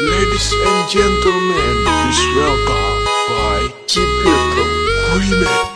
Ladies and gentlemen, please welcome by Chipirko Remix.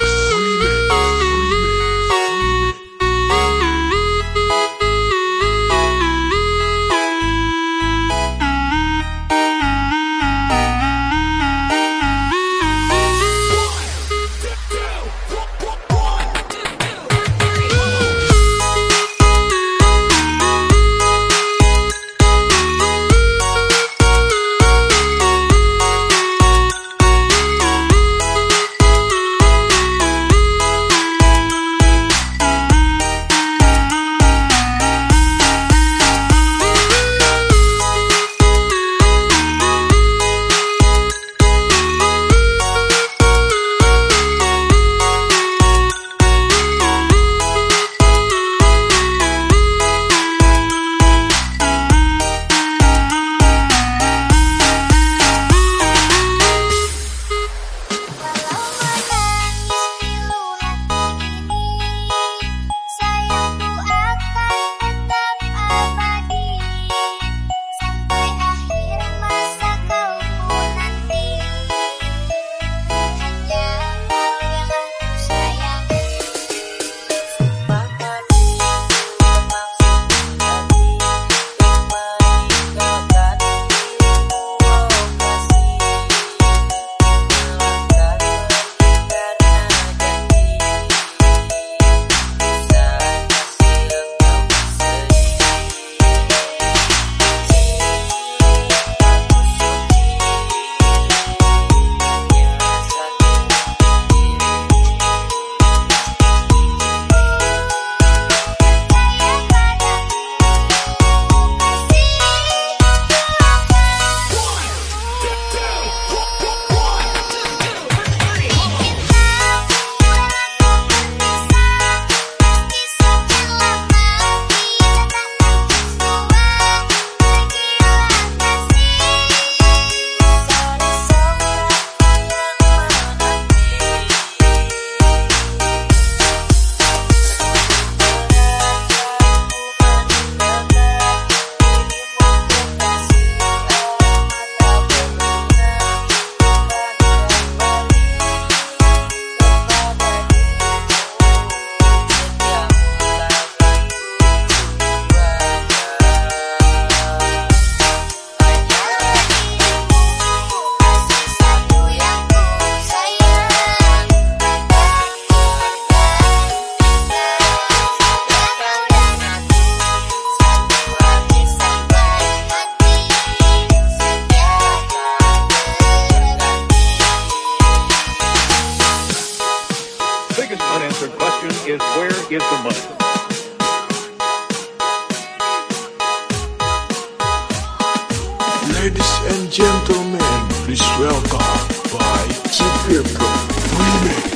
Money? Ladies and gentlemen, please welcome by Chipirko Remix.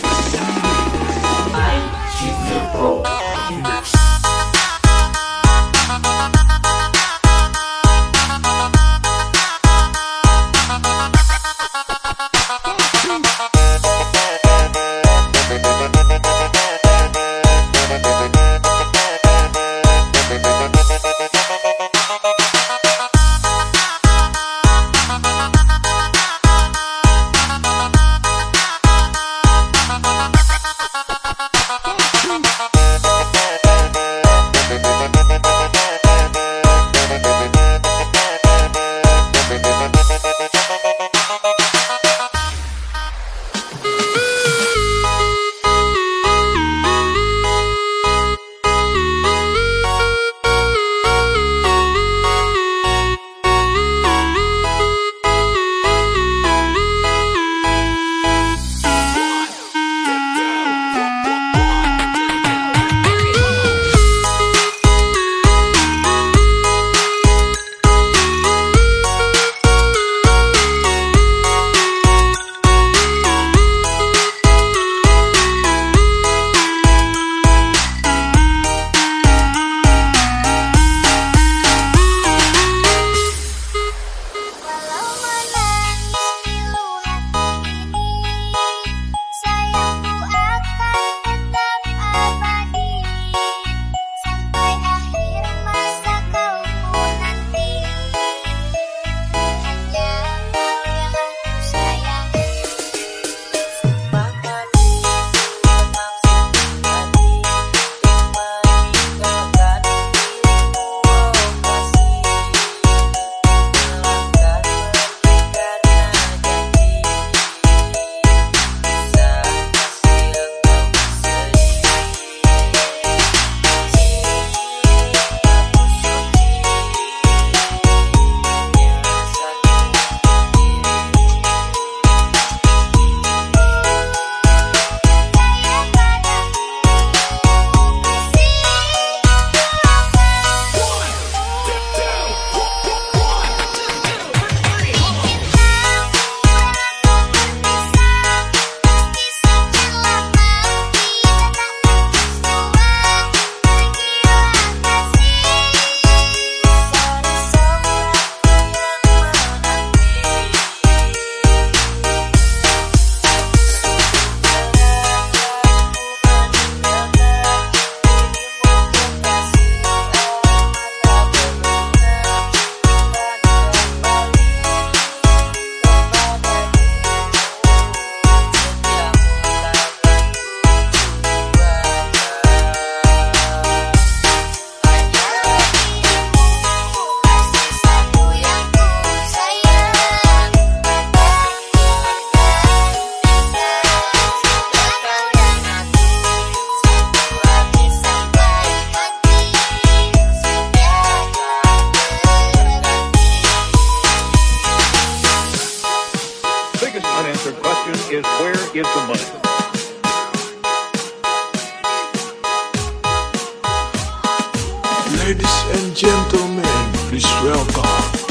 Ladies and gentlemen, please welcome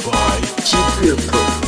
by Chipirko